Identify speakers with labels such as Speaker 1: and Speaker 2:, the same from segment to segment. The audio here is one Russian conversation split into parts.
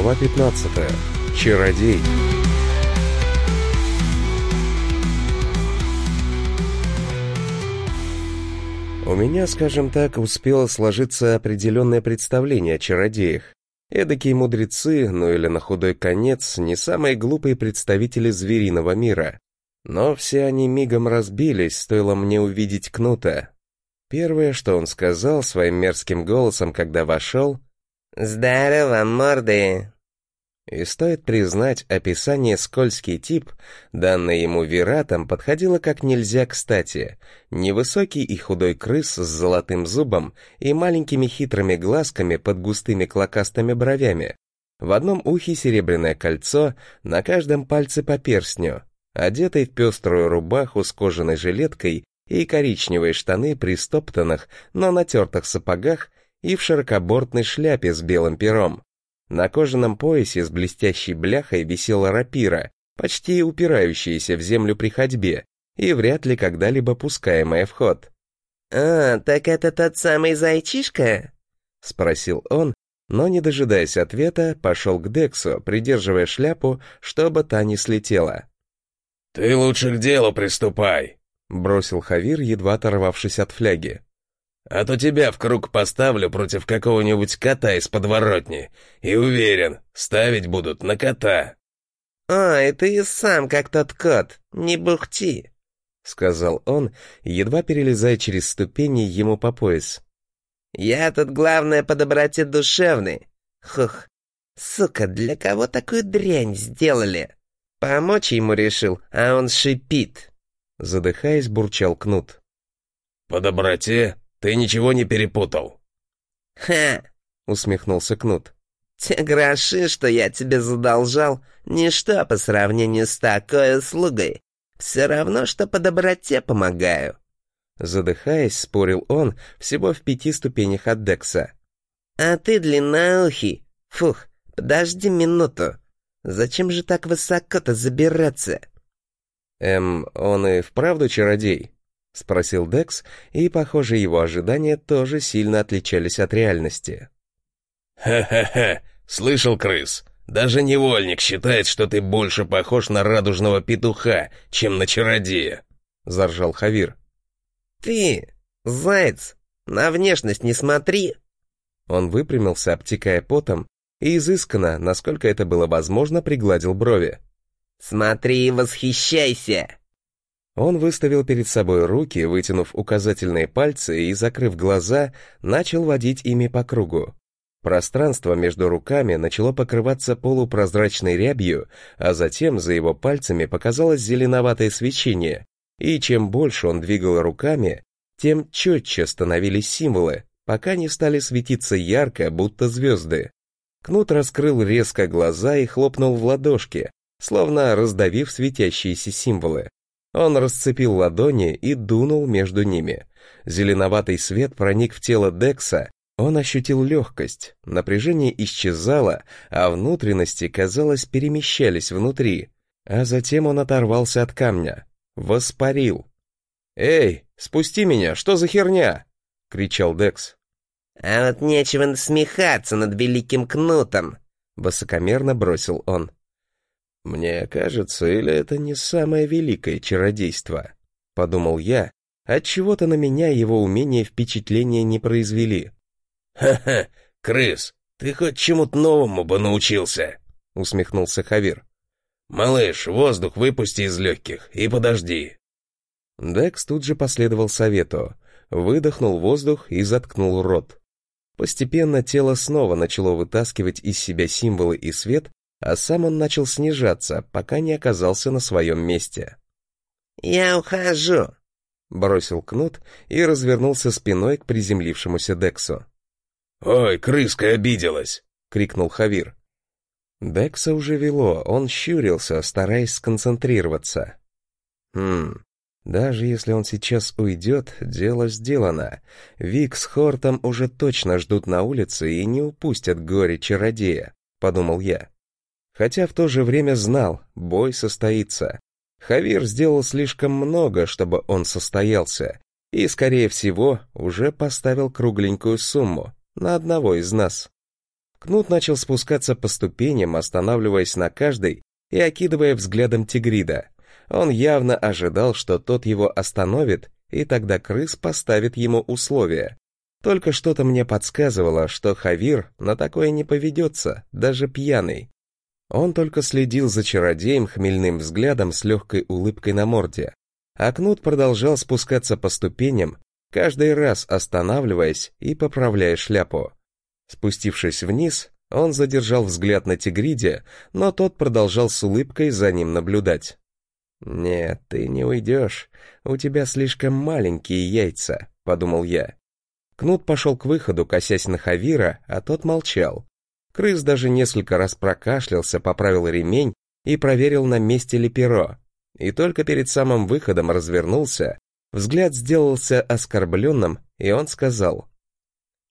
Speaker 1: Глава 15. Чародей. У меня, скажем так, успело сложиться определенное представление о чародеях. Эдакие мудрецы, ну или на худой конец, не самые глупые представители звериного мира. Но все они мигом разбились, стоило мне увидеть Кнута. Первое, что он сказал своим мерзким голосом, когда вошел,
Speaker 2: «Здорово, морды!»
Speaker 1: И стоит признать, описание «скользкий тип», данное ему Виратом, подходило как нельзя кстати. Невысокий и худой крыс с золотым зубом и маленькими хитрыми глазками под густыми клокастыми бровями. В одном ухе серебряное кольцо, на каждом пальце по перстню. Одетый в пеструю рубаху с кожаной жилеткой и коричневые штаны при стоптанных, но натертых сапогах и в широкобортной шляпе с белым пером. На кожаном поясе с блестящей бляхой висела рапира, почти упирающаяся в землю при ходьбе и вряд ли когда-либо пускаемая в ход.
Speaker 2: «А, так это тот самый зайчишка?»
Speaker 1: — спросил он, но, не дожидаясь ответа, пошел к Дексу, придерживая шляпу, чтобы та не слетела.
Speaker 3: «Ты лучше к делу приступай», —
Speaker 1: бросил Хавир, едва оторвавшись от фляги.
Speaker 3: А то тебя в круг поставлю против какого-нибудь кота из подворотни. И уверен, ставить будут на кота».
Speaker 2: «Ой, ты и сам как тот кот, не бухти», —
Speaker 1: сказал он, едва перелезая через ступени ему по пояс.
Speaker 2: «Я тут главное по доброте душевной. Хух, сука, для кого такую дрянь сделали? Помочь ему решил, а он шипит».
Speaker 1: Задыхаясь, бурчал Кнут.
Speaker 3: «По доброте? Ты ничего не перепутал?»
Speaker 2: «Ха!» — усмехнулся Кнут. «Те гроши, что я тебе задолжал, ничто по сравнению с такой услугой. Все равно, что по доброте помогаю».
Speaker 1: Задыхаясь, спорил он всего в пяти ступенях от Декса.
Speaker 2: «А ты длинноухий. Фух, подожди минуту. Зачем же так высоко-то забираться?»
Speaker 1: «Эм, он и вправду чародей?» — спросил Декс, и, похоже, его ожидания тоже сильно отличались от реальности.
Speaker 3: «Ха-ха-ха! Слышал, крыс? Даже невольник считает, что ты больше похож на радужного петуха, чем на чародея!» — заржал Хавир.
Speaker 2: «Ты, заяц, на внешность не смотри!»
Speaker 1: Он выпрямился, обтекая потом, и изысканно, насколько это было возможно, пригладил брови.
Speaker 2: «Смотри и восхищайся!»
Speaker 1: Он выставил перед собой руки, вытянув указательные пальцы и, закрыв глаза, начал водить ими по кругу. Пространство между руками начало покрываться полупрозрачной рябью, а затем за его пальцами показалось зеленоватое свечение, и чем больше он двигал руками, тем четче становились символы, пока не стали светиться ярко, будто звезды. Кнут раскрыл резко глаза и хлопнул в ладошки, словно раздавив светящиеся символы. Он расцепил ладони и дунул между ними. Зеленоватый свет проник в тело Декса, он ощутил легкость, напряжение исчезало, а внутренности, казалось, перемещались внутри. А затем он оторвался от камня. Воспарил. «Эй, спусти меня, что за херня?» — кричал Декс.
Speaker 2: «А вот нечего насмехаться над великим кнутом», — высокомерно бросил он.
Speaker 1: «Мне кажется, или это не самое великое чародейство?» — подумал я. Отчего-то на меня его умения впечатления не произвели.
Speaker 3: «Ха-ха, крыс, ты хоть чему-то новому бы научился!» — усмехнулся Хавир. «Малыш, воздух выпусти из легких и подожди!»
Speaker 1: Декс тут же последовал совету, выдохнул воздух и заткнул рот. Постепенно тело снова начало вытаскивать из себя символы и свет, а сам он начал снижаться, пока не оказался на своем месте.
Speaker 2: «Я ухожу», —
Speaker 1: бросил Кнут и развернулся спиной к приземлившемуся Дексу.
Speaker 3: «Ой, крыска обиделась!» — крикнул Хавир.
Speaker 1: Декса уже вело, он щурился, стараясь сконцентрироваться. Хм, даже если он сейчас уйдет, дело сделано. Вик с Хортом уже точно ждут на улице и не упустят горе-чародея, подумал я хотя в то же время знал, бой состоится. Хавир сделал слишком много, чтобы он состоялся, и, скорее всего, уже поставил кругленькую сумму на одного из нас. Кнут начал спускаться по ступеням, останавливаясь на каждой и окидывая взглядом тигрида. Он явно ожидал, что тот его остановит, и тогда крыс поставит ему условия. Только что-то мне подсказывало, что Хавир на такое не поведется, даже пьяный. Он только следил за чародеем хмельным взглядом с легкой улыбкой на морде. А Кнут продолжал спускаться по ступеням, каждый раз останавливаясь и поправляя шляпу. Спустившись вниз, он задержал взгляд на Тигриде, но тот продолжал с улыбкой за ним наблюдать. «Нет, ты не уйдешь, у тебя слишком маленькие яйца», — подумал я. Кнут пошел к выходу, косясь на Хавира, а тот молчал. Крыс даже несколько раз прокашлялся, поправил ремень и проверил, на месте ли перо. И только перед самым выходом развернулся, взгляд сделался оскорбленным, и он сказал.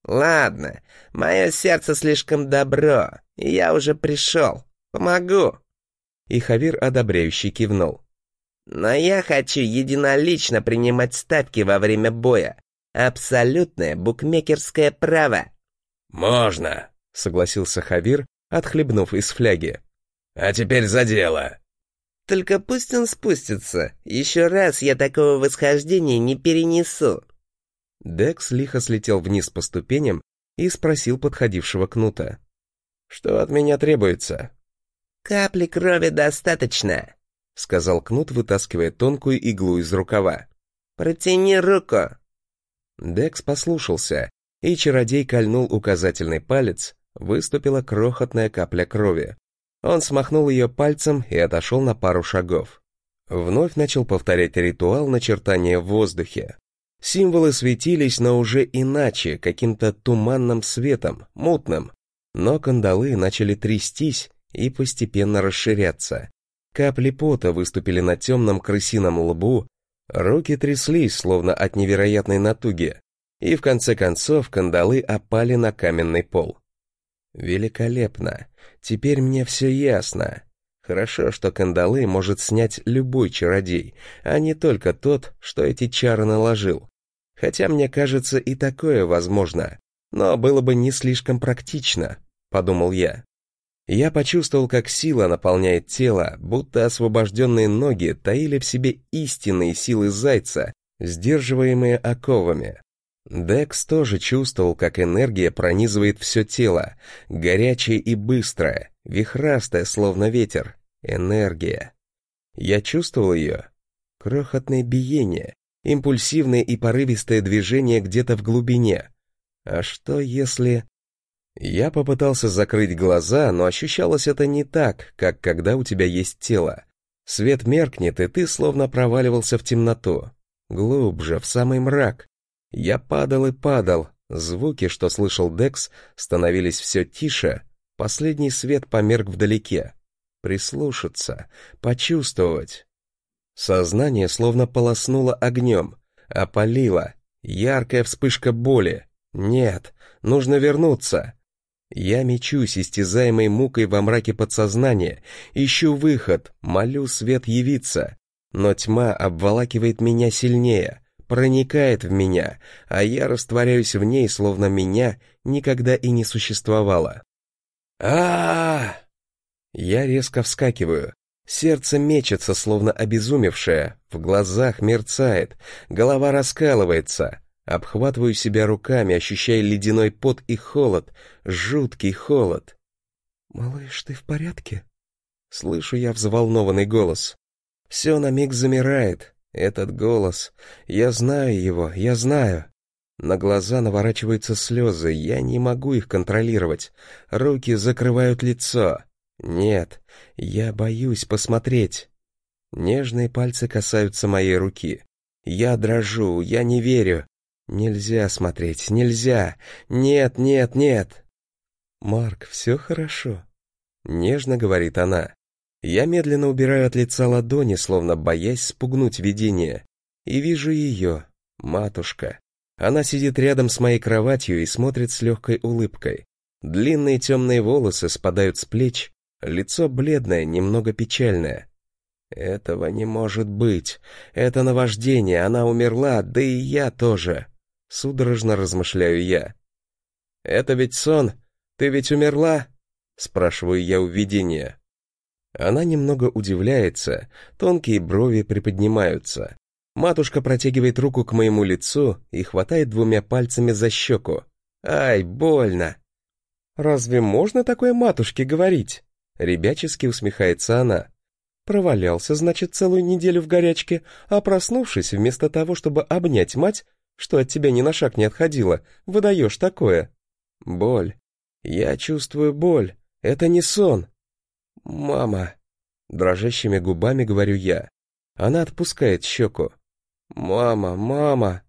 Speaker 2: «Ладно, мое сердце слишком добро, и я уже пришел. Помогу».
Speaker 1: И Хавир одобряюще кивнул.
Speaker 2: «Но я хочу единолично принимать ставки во время боя. Абсолютное букмекерское право.
Speaker 3: Можно,
Speaker 1: согласился Хавир, отхлебнув из фляги.
Speaker 3: А теперь за дело.
Speaker 2: Только пусть он спустится. Еще раз я такого восхождения не перенесу.
Speaker 1: Декс лихо слетел вниз по ступеням и спросил подходившего кнута. «Что от меня требуется?»
Speaker 2: «Капли крови достаточно», — сказал кнут, вытаскивая тонкую иглу из рукава. «Протяни руку».
Speaker 1: Декс послушался, и чародей кольнул указательный палец, выступила крохотная капля крови. Он смахнул ее пальцем и отошел на пару шагов. Вновь начал повторять ритуал начертания в воздухе. Символы светились, но уже иначе, каким-то туманным светом, мутным. Но кандалы начали трястись и постепенно расширяться. Капли пота выступили на темном крысином лбу, Руки тряслись, словно от невероятной натуги, и в конце концов кандалы опали на каменный пол. Великолепно. Теперь мне все ясно. Хорошо, что кандалы может снять любой чародей, а не только тот, что эти чары наложил. Хотя мне кажется и такое возможно, но было бы не слишком практично, подумал я. Я почувствовал, как сила наполняет тело, будто освобожденные ноги таили в себе истинные силы зайца, сдерживаемые оковами. Декс тоже чувствовал, как энергия пронизывает все тело, горячая и быстрая, вихрастая, словно ветер. Энергия. Я чувствовал ее. Крохотное биение, импульсивное и порывистое движение где-то в глубине. А что если... Я попытался закрыть глаза, но ощущалось это не так, как когда у тебя есть тело. Свет меркнет, и ты словно проваливался в темноту. Глубже, в самый мрак. Я падал и падал. Звуки, что слышал Декс, становились все тише. Последний свет померк вдалеке. Прислушаться, почувствовать. Сознание словно полоснуло огнем, опалило. Яркая вспышка боли. Нет, нужно вернуться. Я мечусь, истязаемой мукой во мраке подсознания, ищу выход, молю свет явиться. Но тьма обволакивает меня сильнее, проникает в меня, а я растворяюсь в ней, словно меня никогда и не существовало. а Я резко вскакиваю. Сердце мечется, словно обезумевшее, в глазах мерцает, голова раскалывается. Обхватываю себя руками, ощущая ледяной пот и холод, жуткий холод. «Малыш, ты в порядке?» Слышу я взволнованный голос. Все на миг замирает. Этот голос. Я знаю его, я знаю. На глаза наворачиваются слезы, я не могу их контролировать. Руки закрывают лицо. Нет, я боюсь посмотреть. Нежные пальцы касаются моей руки. Я дрожу, я не верю. Нельзя смотреть, нельзя. Нет, нет, нет. Марк, все хорошо. Нежно говорит она. Я медленно убираю от лица ладони, словно боясь спугнуть видение. И вижу ее, матушка. Она сидит рядом с моей кроватью и смотрит с легкой улыбкой. Длинные темные волосы спадают с плеч, лицо бледное, немного печальное. Этого не может быть. Это наваждение, она умерла, да и я тоже. Судорожно размышляю я. Это ведь сон. «Ты ведь умерла?» — спрашиваю я у видения. Она немного удивляется, тонкие брови приподнимаются. Матушка протягивает руку к моему лицу и хватает двумя пальцами за щеку. «Ай, больно!» «Разве можно такое матушке говорить?» Ребячески усмехается она. Провалялся, значит, целую неделю в горячке, а проснувшись, вместо того, чтобы обнять мать, что от тебя ни на шаг не отходила, выдаешь такое. Боль. Я чувствую боль. Это не сон. Мама. Дрожащими губами говорю я. Она отпускает щеку. Мама, мама.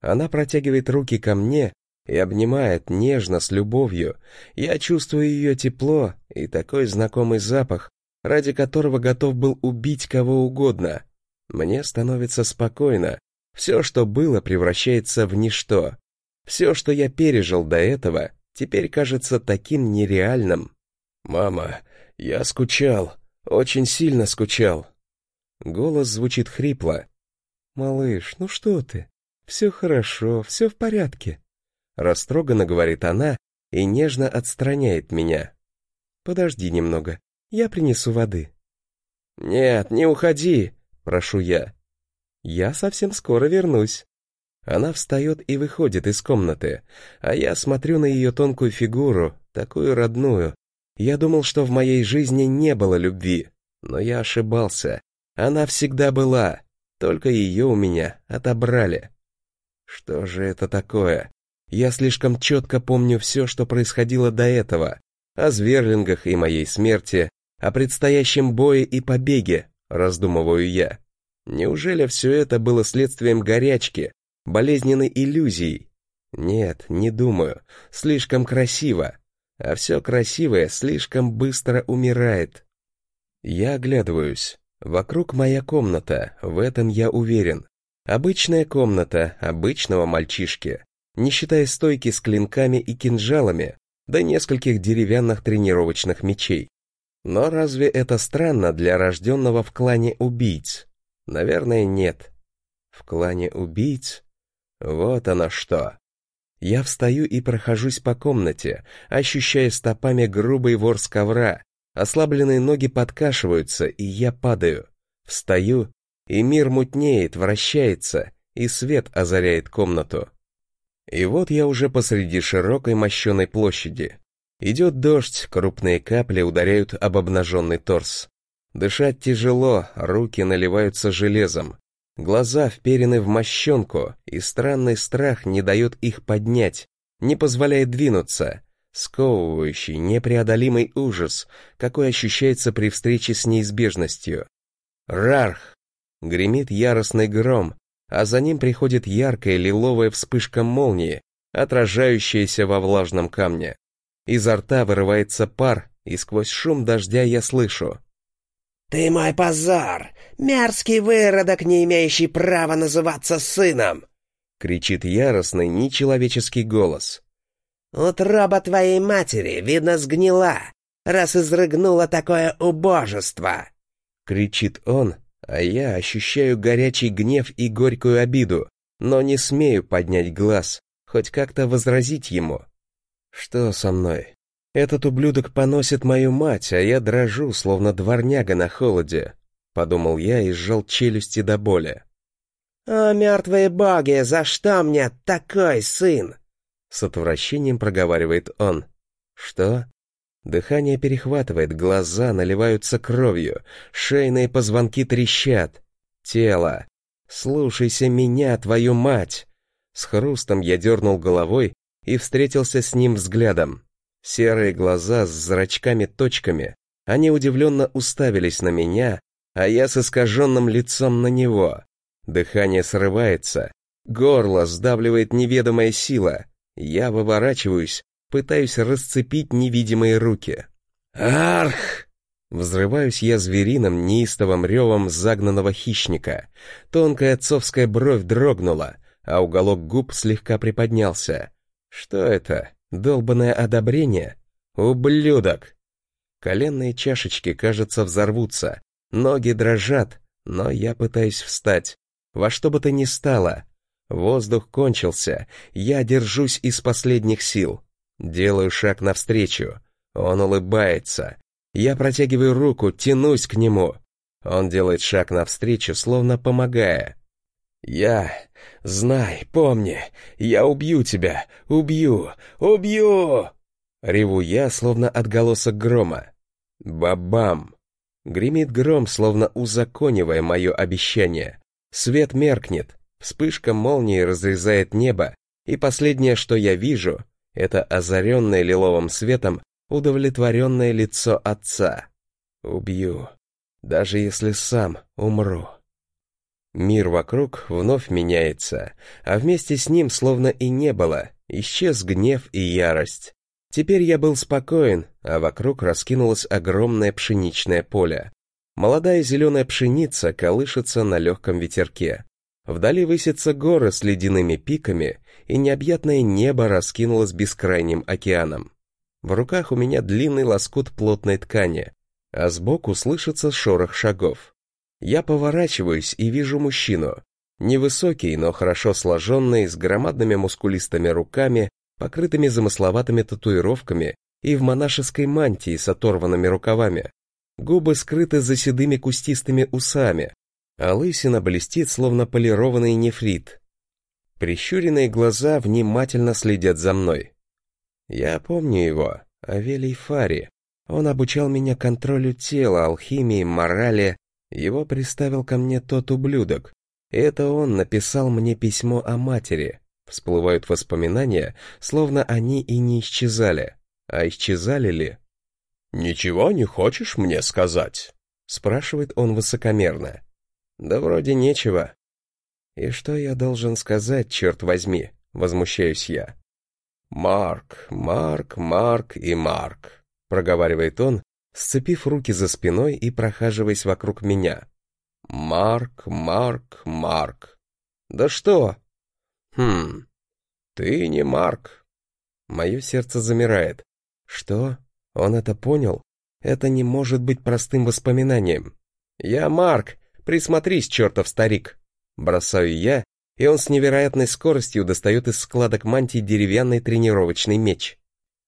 Speaker 1: Она протягивает руки ко мне и обнимает нежно, с любовью. Я чувствую ее тепло и такой знакомый запах, ради которого готов был убить кого угодно. Мне становится спокойно. Все, что было, превращается в ничто. Все, что я пережил до этого, теперь кажется таким нереальным. «Мама, я скучал, очень сильно скучал». Голос звучит хрипло. «Малыш, ну что ты? Все хорошо, все в порядке». Растроганно говорит она и нежно отстраняет меня. «Подожди немного, я принесу воды». «Нет, не уходи», — прошу я. «Я совсем скоро вернусь». Она встает и выходит из комнаты, а я смотрю на ее тонкую фигуру, такую родную. Я думал, что в моей жизни не было любви, но я ошибался. Она всегда была, только ее у меня отобрали. Что же это такое? Я слишком четко помню все, что происходило до этого. О зверлингах и моей смерти, о предстоящем бое и побеге, раздумываю я. Неужели все это было следствием горячки, болезненной иллюзией? Нет, не думаю. Слишком красиво. А все красивое слишком быстро умирает. Я оглядываюсь. Вокруг моя комната, в этом я уверен. Обычная комната обычного мальчишки, не считая стойки с клинками и кинжалами, да нескольких деревянных тренировочных мечей. Но разве это странно для рожденного в клане убийц? Наверное, нет. В клане убийц? Вот оно что. Я встаю и прохожусь по комнате, ощущая стопами грубый ворс ковра. Ослабленные ноги подкашиваются, и я падаю. Встаю, и мир мутнеет, вращается, и свет озаряет комнату. И вот я уже посреди широкой мощеной площади. Идет дождь, крупные капли ударяют об обнаженный торс. Дышать тяжело, руки наливаются железом. Глаза вперены в мощенку, и странный страх не дает их поднять, не позволяет двинуться. Сковывающий, непреодолимый ужас, какой ощущается при встрече с неизбежностью. Рарх! Гремит яростный гром, а за ним приходит яркая лиловая вспышка молнии, отражающаяся во влажном камне. Изо рта вырывается пар, и сквозь шум дождя я слышу.
Speaker 2: «Ты мой позор! Мерзкий выродок, не имеющий права называться сыном!»
Speaker 1: — кричит яростный, нечеловеческий голос.
Speaker 2: «Утроба твоей матери, видно, сгнила, раз изрыгнула такое убожество!»
Speaker 1: — кричит он, а я ощущаю горячий гнев и горькую обиду, но не смею поднять глаз, хоть как-то возразить ему. Что со мной? Этот ублюдок поносит мою мать, а я дрожу, словно дворняга на холоде, подумал я и сжал челюсти до боли.
Speaker 2: «О, мертвые боги, за что мне такой сын?»
Speaker 1: С отвращением проговаривает он. «Что? Дыхание перехватывает, глаза наливаются кровью, шейные позвонки трещат. Тело. Слушайся меня, твою мать. С хрустом я дернул головой и встретился с ним взглядом. Серые глаза с зрачками-точками. Они удивленно уставились на меня, а я с искаженным лицом на него. Дыхание срывается. Горло сдавливает неведомая сила. Я выворачиваюсь, пытаюсь расцепить невидимые руки. «Арх!» Взрываюсь я звериным, неистовым ревом загнанного хищника. Тонкая отцовская бровь дрогнула, а уголок губ слегка приподнялся. Что это? Долбанное одобрение? Ублюдок! Коленные чашечки, кажется, взорвутся. Ноги дрожат, но я пытаюсь встать. Во что бы то ни стало. Воздух кончился, я держусь из последних сил. Делаю шаг навстречу. Он улыбается. Я протягиваю руку, тянусь к нему. Он делает шаг навстречу, словно помогая. «Я... Знай, помни, я убью тебя! Убью! Убью!» Реву я, словно отголосок грома. Бабам! Гремит гром, словно узаконивая мое обещание. Свет меркнет, вспышка молнии разрезает небо, и последнее, что я вижу, это озаренное лиловым светом удовлетворенное лицо отца. Убью, даже если сам умру. Мир вокруг вновь меняется, а вместе с ним словно и не было, исчез гнев и ярость. Теперь я был спокоен, а вокруг раскинулось огромное пшеничное поле. Молодая зеленая пшеница колышется на легком ветерке. Вдали высятся горы с ледяными пиками, и необъятное небо раскинулось бескрайним океаном. В руках у меня длинный лоскут плотной ткани, а сбоку слышится шорох шагов. Я поворачиваюсь и вижу мужчину. Невысокий, но хорошо сложенный, с громадными мускулистыми руками, покрытыми замысловатыми татуировками и в монашеской мантии с оторванными рукавами. Губы скрыты за седыми кустистыми усами, а лысина блестит, словно полированный нефрит. Прищуренные глаза внимательно следят за мной. Я помню его, Авелий Фари. Он обучал меня контролю тела, алхимии, морали, его приставил ко мне тот ублюдок. Это он написал мне письмо о матери. Всплывают воспоминания, словно они и не исчезали. А исчезали ли?
Speaker 3: «Ничего не хочешь мне сказать?»
Speaker 1: Спрашивает он высокомерно. «Да вроде нечего». «И что я должен сказать, черт возьми?» Возмущаюсь я. «Марк, Марк, Марк и Марк», проговаривает он, сцепив руки за спиной и прохаживаясь вокруг меня. «Марк, Марк, Марк». «Да что?» «Хм, ты не Марк». Мое сердце замирает. «Что? Он это понял? Это не может быть простым воспоминанием». «Я Марк, присмотрись, чертов старик!» Бросаю я, и он с невероятной скоростью достает из складок мантии деревянный тренировочный меч.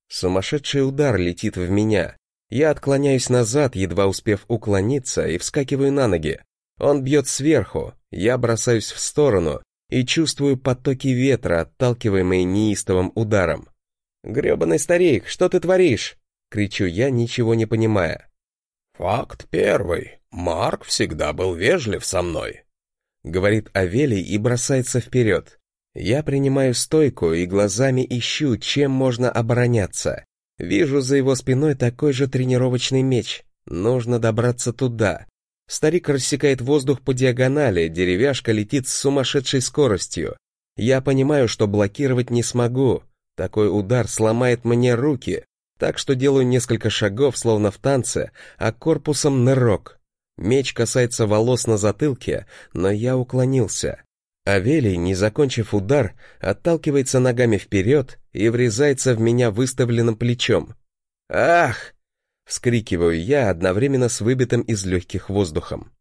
Speaker 1: Сумасшедший удар летит в меня, я отклоняюсь назад, едва успев уклониться, и вскакиваю на ноги. Он бьет сверху, я бросаюсь в сторону и чувствую потоки ветра, отталкиваемые неистовым ударом. «Гребаный старик, что ты творишь?» — кричу я, ничего не понимая.
Speaker 3: «Факт первый. Марк всегда был вежлив со мной», —
Speaker 1: говорит Авелий и бросается вперед. Я принимаю стойку и глазами ищу, чем можно обороняться. Вижу за его спиной такой же тренировочный меч. Нужно добраться туда. Старик рассекает воздух по диагонали, деревяшка летит с сумасшедшей скоростью. Я понимаю, что блокировать не смогу. Такой удар сломает мне руки, так что делаю несколько шагов, словно в танце, а корпусом нырок. Меч касается волос на затылке, но я уклонился. Авелий, не закончив удар, отталкивается ногами вперед и врезается в меня выставленным плечом. «Ах!» — вскрикиваю я одновременно с выбитым из легких воздухом.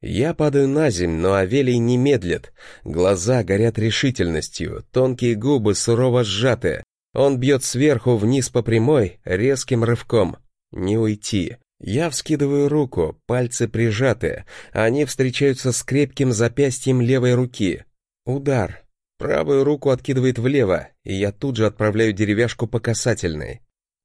Speaker 1: Я падаю на земь, но Авелий не медлит. Глаза горят решительностью, тонкие губы сурово сжаты. Он бьет сверху вниз по прямой, резким рывком. Не уйти. Я вскидываю руку, пальцы прижаты, они встречаются с крепким запястьем левой руки. Удар. Правую руку откидывает влево, и я тут же отправляю деревяшку по касательной.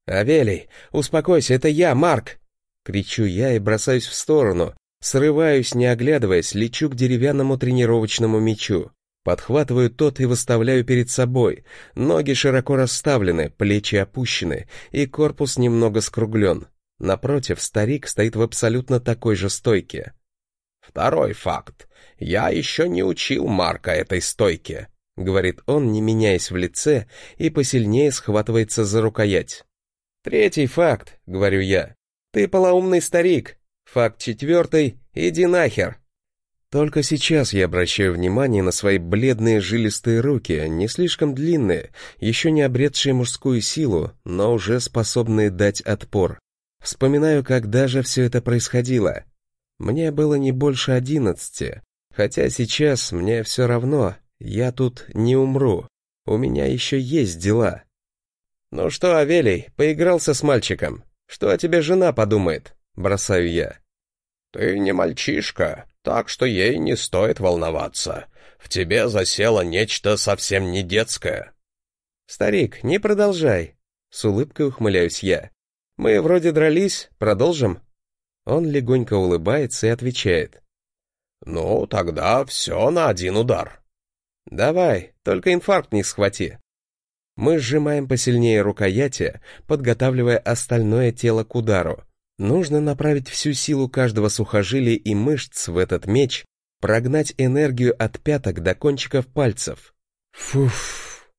Speaker 1: «Авелий, успокойся, это я, Марк!» Кричу я и бросаюсь в сторону. Срываюсь, не оглядываясь, лечу к деревянному тренировочному мячу. Подхватываю тот и выставляю перед собой. Ноги широко расставлены, плечи опущены, и корпус немного скруглен. Напротив, старик стоит в абсолютно такой же стойке.
Speaker 3: «Второй факт. Я еще не учил Марка этой стойке», — говорит он, не меняясь в лице, и посильнее схватывается за рукоять.
Speaker 1: «Третий факт», — говорю я. «Ты полоумный старик. Факт четвертый. Иди нахер». Только сейчас я обращаю внимание на свои бледные жилистые руки, не слишком длинные, еще не обретшие мужскую силу, но уже способные дать отпор. Вспоминаю, когда же все это происходило. Мне было не больше одиннадцати, хотя сейчас мне все равно, я тут не умру, у меня еще есть дела. «Ну что, Авелий, поигрался с мальчиком? Что о тебе жена подумает?» Бросаю я.
Speaker 3: «Ты не мальчишка, так что ей не стоит волноваться. В тебе засело нечто совсем не детское».
Speaker 1: «Старик, не продолжай», — с улыбкой ухмыляюсь я. «Мы вроде дрались, продолжим?» Он легонько улыбается и отвечает.
Speaker 3: «Ну, тогда все на один удар».
Speaker 1: «Давай, только инфаркт не схвати». Мы сжимаем посильнее рукояти, подготавливая остальное тело к удару. Нужно направить всю силу каждого сухожилия и мышц в этот меч, прогнать энергию от пяток до кончиков пальцев. Фуф.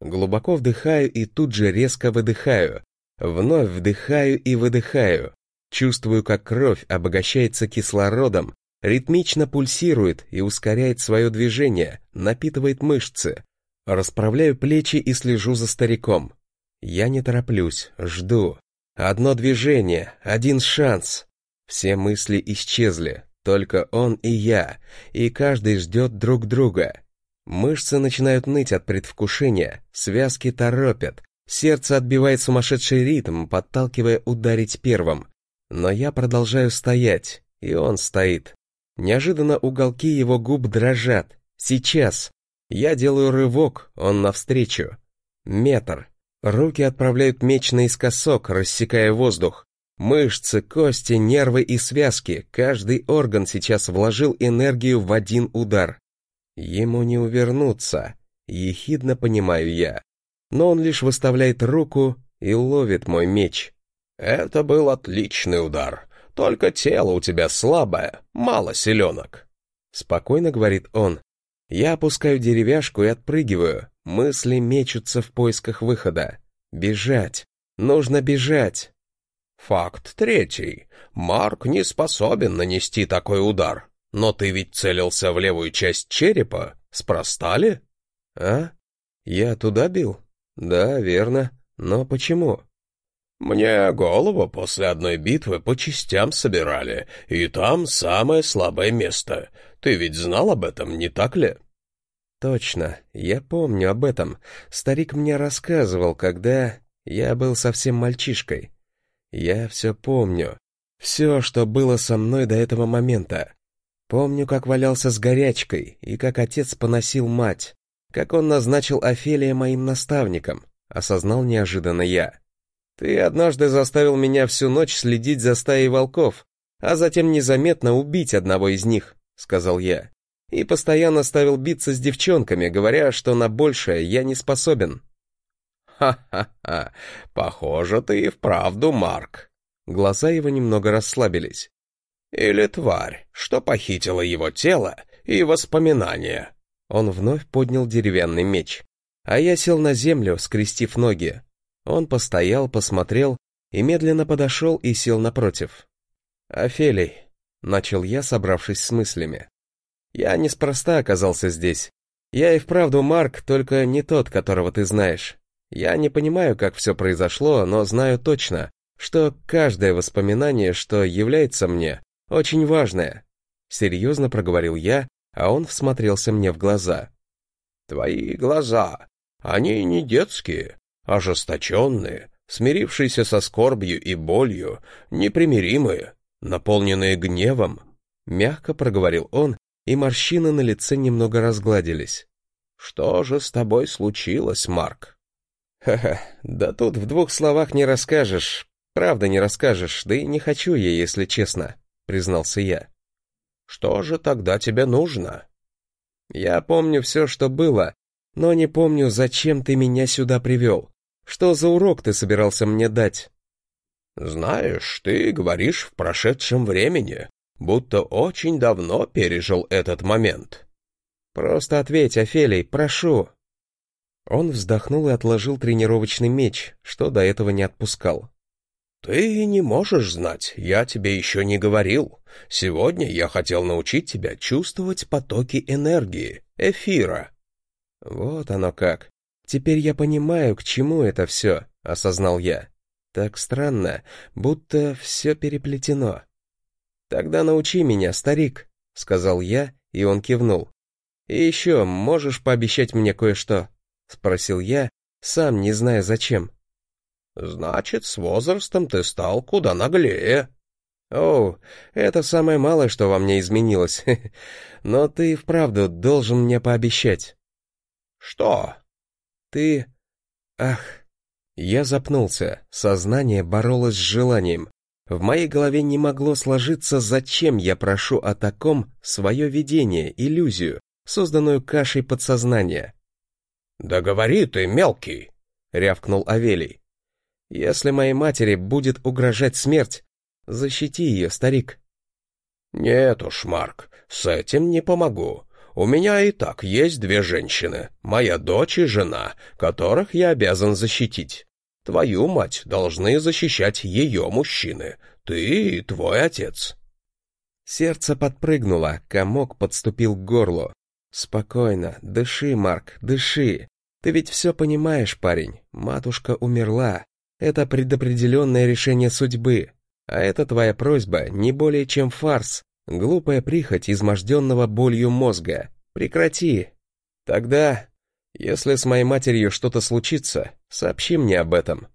Speaker 1: Глубоко вдыхаю и тут же резко выдыхаю. Вновь вдыхаю и выдыхаю. Чувствую, как кровь обогащается кислородом, ритмично пульсирует и ускоряет свое движение, напитывает мышцы. Расправляю плечи и слежу за стариком. Я не тороплюсь, жду. Одно движение, один шанс. Все мысли исчезли, только он и я, и каждый ждет друг друга. Мышцы начинают ныть от предвкушения, связки торопят, сердце отбивает сумасшедший ритм, подталкивая ударить первым. Но я продолжаю стоять, и он стоит. Неожиданно уголки его губ дрожат. Сейчас. Я делаю рывок, он навстречу. Метр. Руки отправляют меч наискосок, рассекая воздух. Мышцы, кости, нервы и связки, каждый орган сейчас вложил энергию в один удар. Ему не увернуться, ехидно понимаю я. Но он лишь выставляет руку и ловит мой меч.
Speaker 3: «Это был отличный удар. Только тело у тебя слабое, мало селенок».
Speaker 1: Спокойно говорит он. Я опускаю деревяшку и отпрыгиваю. Мысли мечутся в поисках выхода. Бежать. Нужно бежать.
Speaker 3: Факт третий. Марк не способен нанести такой удар. Но ты ведь целился в левую часть черепа. Спроста ли?
Speaker 1: А? Я туда бил? Да, верно. Но почему?
Speaker 3: Мне голову после одной битвы по частям собирали, и там самое слабое место. Ты ведь знал об этом, не так ли?
Speaker 1: Точно, я помню об этом. Старик мне рассказывал, когда я был совсем мальчишкой. Я все помню. Все, что было со мной до этого момента. Помню, как валялся с горячкой, и как отец поносил мать, как он назначил Офелия моим наставником, осознал неожиданно я. Ты однажды заставил меня всю ночь следить за стаей волков, а затем незаметно убить одного из них, сказал я. И постоянно ставил биться с девчонками, говоря, что на большее я не способен.
Speaker 3: Ха-ха-ха, похоже, ты и вправду Марк.
Speaker 1: Глаза его немного расслабились.
Speaker 3: Или тварь, что похитила его тело и воспоминания.
Speaker 1: Он вновь поднял деревянный меч. А я сел на землю, скрестив ноги, он постоял, посмотрел и медленно подошел и сел напротив. «Офелий», — начал я, собравшись с мыслями. «Я неспроста оказался здесь. Я и вправду Марк, только не тот, которого ты знаешь. Я не понимаю, как все произошло, но знаю точно, что каждое воспоминание, что является мне, очень важное. Серьезно проговорил я, а он всмотрелся мне в глаза.
Speaker 3: «Твои глаза, они не детские ожесточенные, смирившиеся со скорбью и болью, непримиримые, наполненные гневом,
Speaker 1: мягко проговорил он, и морщины на лице немного разгладились.
Speaker 3: Что же с тобой случилось, Марк?
Speaker 1: Ха-ха, да тут в двух словах не расскажешь. Правда не расскажешь, да и не хочу я, если честно, признался я.
Speaker 3: Что же тогда тебе нужно?
Speaker 1: Я помню все, что было, но не помню, зачем ты меня сюда привел. Что за урок ты собирался мне дать?»
Speaker 3: «Знаешь, ты говоришь в прошедшем времени, будто очень давно пережил этот момент».
Speaker 1: «Просто ответь, Офелий, прошу». Он вздохнул и отложил тренировочный меч, что до этого не отпускал.
Speaker 3: «Ты не можешь знать, я тебе еще не говорил. Сегодня я хотел научить тебя чувствовать потоки энергии, эфира».
Speaker 1: «Вот оно как. «Теперь я понимаю, к чему это все», — осознал я. «Так странно, будто все переплетено». «Тогда научи меня, старик», — сказал я, и он кивнул. «И еще можешь пообещать мне кое-что?» — спросил я, сам не зная зачем.
Speaker 3: Значит, с возрастом ты стал куда наглее.
Speaker 1: О, это самое малое, что во мне изменилось. Но ты вправду должен мне пообещать.
Speaker 3: Что?
Speaker 1: Ты... Ах... Я запнулся, сознание боролось с желанием. В моей голове не могло сложиться, зачем я прошу о таком свое видение, иллюзию, созданную кашей подсознания.
Speaker 3: «Да говори ты, мелкий!» — рявкнул Авелий.
Speaker 1: «Если моей матери будет угрожать смерть, защити ее, старик».
Speaker 3: «Нет уж, Марк, с этим не помогу. У меня и так есть две женщины, моя дочь и жена, которых я обязан защитить. Твою мать должны защищать ее мужчины, ты и твой отец».
Speaker 1: Сердце подпрыгнуло, комок подступил к горлу. «Спокойно, дыши, Марк, дыши. Ты ведь все понимаешь, парень. Матушка умерла. Это предопределенное решение судьбы. А это твоя просьба не более чем фарс, Глупая прихоть изможденного болью мозга. Прекрати. Тогда, если с моей матерью что-то случится, сообщи мне об этом.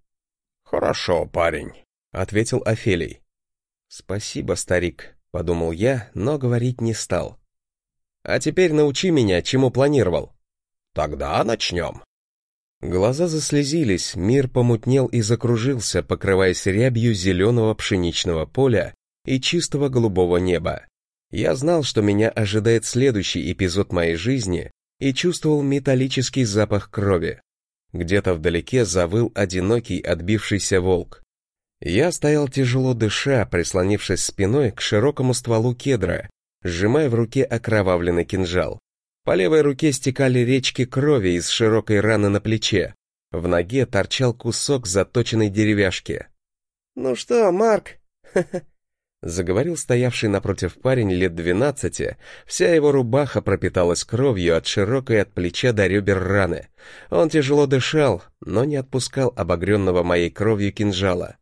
Speaker 3: Хорошо, парень, ответил Офелий.
Speaker 1: Спасибо, старик, подумал я, но говорить не стал. А теперь научи меня, чему планировал.
Speaker 3: Тогда начнем.
Speaker 1: Глаза заслезились, мир помутнел и закружился, покрываясь рябью зеленого пшеничного поля, и чистого голубого неба. Я знал, что меня ожидает следующий эпизод моей жизни и чувствовал металлический запах крови. Где-то вдалеке завыл одинокий отбившийся волк. Я стоял тяжело дыша, прислонившись спиной к широкому стволу кедра, сжимая в руке окровавленный кинжал. По левой руке стекали речки крови из широкой раны на плече. В ноге торчал кусок заточенной деревяшки. «Ну что, Марк?» Заговорил стоявший напротив парень лет двенадцати, вся его рубаха пропиталась кровью от широкой от плеча до ребер раны. Он тяжело дышал, но не отпускал обогренного моей кровью кинжала.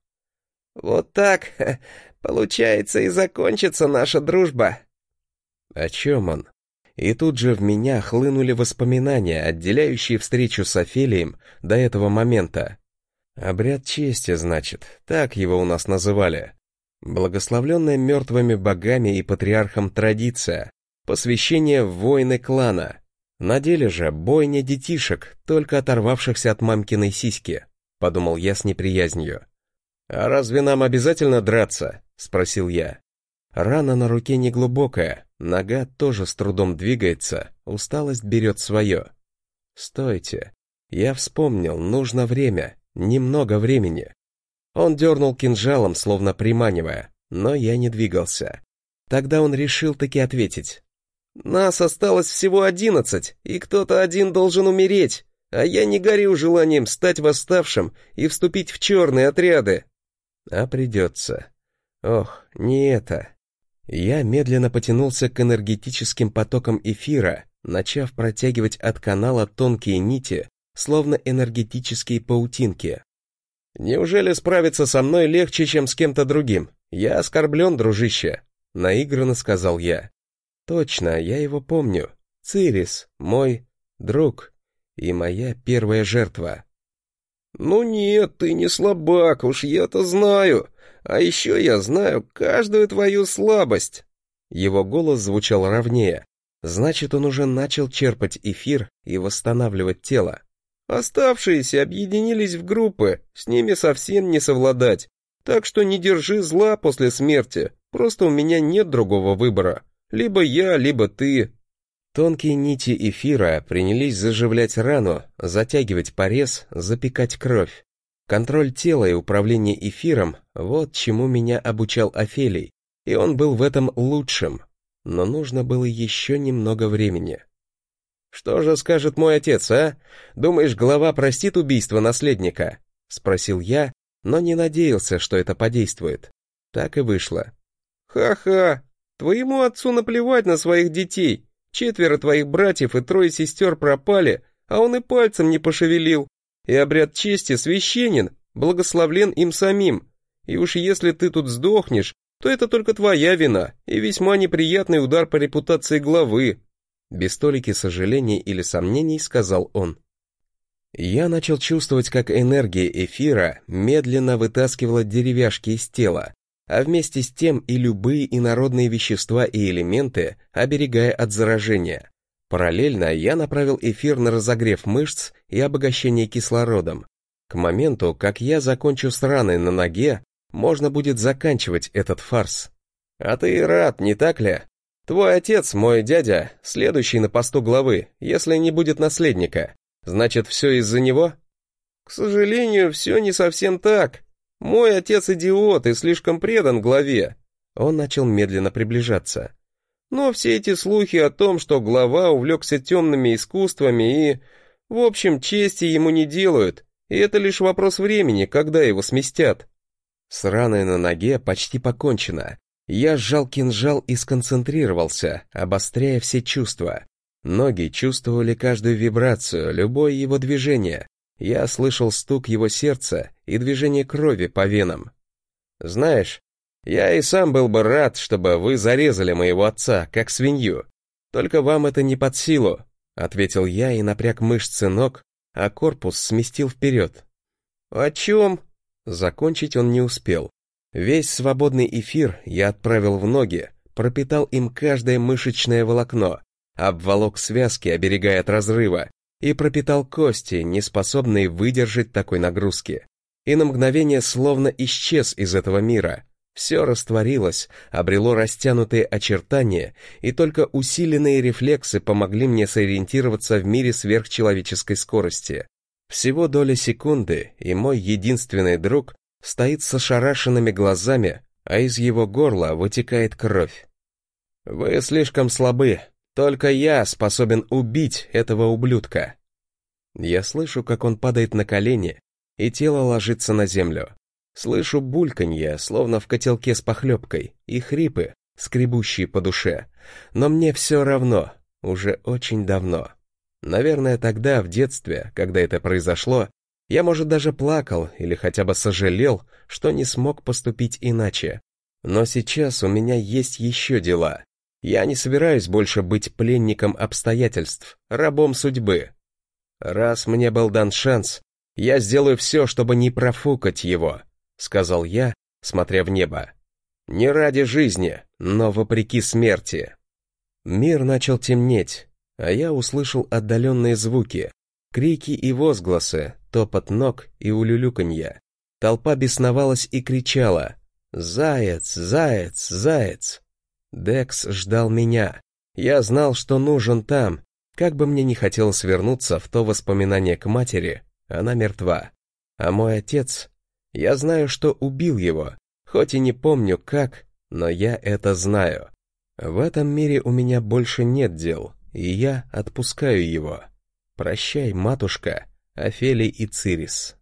Speaker 1: «Вот так, получается, и закончится наша дружба». О чем он? И тут же в меня хлынули воспоминания, отделяющие встречу с Офелием до этого момента. Обряд чести, значит, так его у нас называли. Благословленная мертвыми богами и патриархом традиция, посвящение в воины клана. На деле же бойня детишек, только оторвавшихся от мамкиной сиськи, подумал я с неприязнью. «А разве нам обязательно драться?» — спросил я. Рана на руке не глубокая, нога тоже с трудом двигается, усталость берет свое. «Стойте!» Я вспомнил, нужно время, немного времени. Он дернул кинжалом, словно приманивая, но я не двигался. Тогда он решил таки ответить. «Нас осталось всего одиннадцать, и кто-то один должен умереть, а я не горю желанием стать восставшим и вступить в черные отряды». А придется. Ох, не это. Я медленно потянулся к энергетическим потокам эфира, начав протягивать от канала тонкие нити, словно энергетические паутинки. Неужели справиться со мной легче, чем с кем-то другим? Я оскорблен, дружище, наигранно сказал я. Точно, я его помню. Цирис, мой друг и моя первая жертва. Ну нет, ты не слабак, уж я-то знаю. А еще я знаю каждую твою слабость. Его голос звучал ровнее. Значит, он уже начал черпать эфир и восстанавливать тело. Оставшиеся объединились в группы, с ними совсем не совладать. Так что не держи зла после смерти, просто у меня нет другого выбора. Либо я, либо ты. Тонкие нити эфира принялись заживлять рану, затягивать порез, запекать кровь. Контроль тела и управление эфиром — вот чему меня обучал Офелий, и он был в этом лучшим. Но нужно было еще немного времени. «Что же скажет мой отец, а? Думаешь, глава простит убийство наследника?» — спросил я, но не надеялся, что это подействует. Так и вышло. «Ха-ха! Твоему отцу наплевать на своих детей. Четверо твоих братьев и трое сестер пропали, а он и пальцем не пошевелил. И обряд чести священен, благословлен им самим. И уж если ты тут сдохнешь, то это только твоя вина и весьма неприятный удар по репутации главы, без толики сожалений или сомнений сказал он. Я начал чувствовать, как энергия эфира медленно вытаскивала деревяшки из тела, а вместе с тем и любые инородные вещества и элементы, оберегая от заражения. Параллельно я направил эфир на разогрев мышц и обогащение кислородом. К моменту, как я закончу с раной на ноге, можно будет заканчивать этот фарс. А ты рад, не так ли? Твой отец, мой дядя, следующий на посту главы, если не будет наследника. Значит, все из-за него? К сожалению, все не совсем так. Мой отец идиот и слишком предан главе. Он начал медленно приближаться. Но все эти слухи о том, что глава увлекся темными искусствами и... В общем, чести ему не делают, и это лишь вопрос времени, когда его сместят. С раной на ноге почти покончено. Я сжал кинжал и сконцентрировался, обостряя все чувства. Ноги чувствовали каждую вибрацию, любое его движение. Я слышал стук его сердца и движение крови по венам. Знаешь, я и сам был бы рад, чтобы вы зарезали моего отца, как свинью. Только вам это не под силу, ответил я и напряг мышцы ног, а корпус сместил вперед. О чем? Закончить он не успел. Весь свободный эфир я отправил в ноги, пропитал им каждое мышечное волокно, обволок связки, оберегая от разрыва, и пропитал кости, не способные выдержать такой нагрузки. И на мгновение словно исчез из этого мира, все растворилось, обрело растянутые очертания, и только усиленные рефлексы помогли мне сориентироваться в мире сверхчеловеческой скорости. Всего доля секунды, и мой единственный друг стоит с ошарашенными глазами, а из его горла вытекает кровь. «Вы слишком слабы. Только я способен убить этого ублюдка». Я слышу, как он падает на колени, и тело ложится на землю. Слышу бульканье, словно в котелке с похлебкой, и хрипы, скребущие по душе. Но мне все равно, уже очень давно. Наверное, тогда, в детстве, когда это произошло, я, может, даже плакал или хотя бы сожалел, что не смог поступить иначе. Но сейчас у меня есть еще дела. Я не собираюсь больше быть пленником обстоятельств, рабом судьбы. Раз мне был дан шанс, я сделаю все, чтобы не профукать его сказал я, смотря в небо. Не ради жизни, но вопреки смерти. Мир начал темнеть, а я услышал отдаленные звуки, крики и возгласы, топот ног и улюлюканья. Толпа бесновалась и кричала «Заяц! Заяц! Заяц!» Декс ждал меня. Я знал, что нужен там. Как бы мне не хотелось вернуться в то воспоминание к матери, она мертва. А мой отец я знаю, что убил его, хоть и не помню как, но я это знаю. В этом мире у меня больше нет дел, и я отпускаю его. Прощай, матушка, Офелий и Цирис.